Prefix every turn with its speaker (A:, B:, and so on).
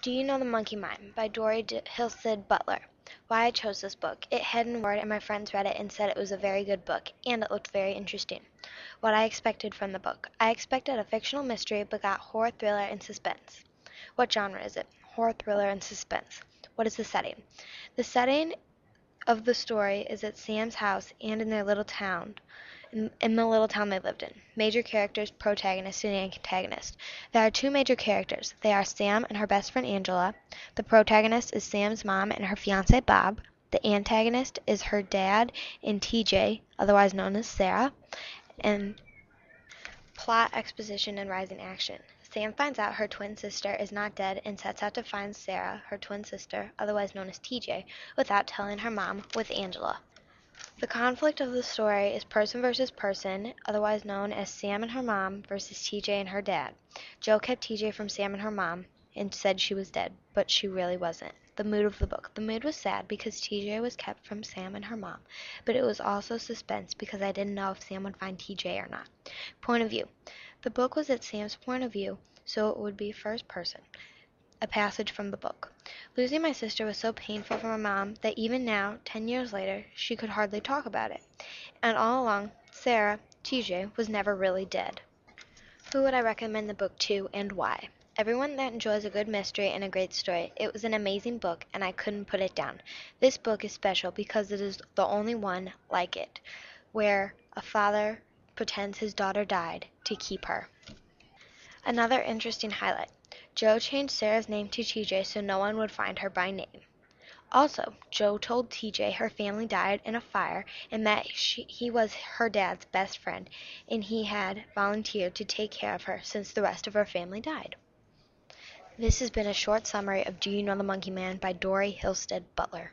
A: Do You Know the Monkey Man by Dori D- Hillestad Butler. Why I chose this book. It had an award and my friends read it and said it was a very good book and it looked very interesting. What I expected from the book. I expected a fictional mystery but got horror, thriller, and suspense. What genre is it? Horror, thriller, and suspense. What is the setting? The setting of the story is at Sam's house and in their little town in, the little town they lived in. Major characters, protagonist, and antagonist. There are two major characters. They are Sam and her best friend Angela. The protagonist is Sam's mom and her fiance Bob. The antagonist is her dad and TJ, otherwise known as Sarah. And plot, exposition, and rising action. Sam finds out her twin sister is not dead and sets out to find Sarah, her twin sister, otherwise known as TJ, without telling her mom, with Angela. The conflict of the story is person versus person, otherwise known as Sam and her mom versus TJ and her dad. Joe kept TJ from Sam and her mom and said she was dead, but she really wasn't. The mood of the book. The mood was sad because TJ was kept from Sam and her mom, but it was also suspense because I didn't know if Sam would find TJ or not. Point of view. The book was at Sam's point of view, so it would be first person. A passage from the book. Losing my sister was so painful for my mom that even now, ten years later, she could hardly talk about it. And all along, Sarah, TJ, was never really dead. Who would I recommend the book to and why? Everyone that enjoys a good mystery and a great story. It was an amazing book and I couldn't put it down. This book is special because it is the only one like it, where a father pretends his daughter died to keep her. Another interesting highlight. Jo changed Sarah's name to TJ so no one would find her by name. Also, Joe told TJ her family died in a fire and that she, he was her dad's best friend and he had volunteered to take care of her since the rest of her family died. This has been a short summary of Do You Know the Monkey Man by Dori Hillestad Butler.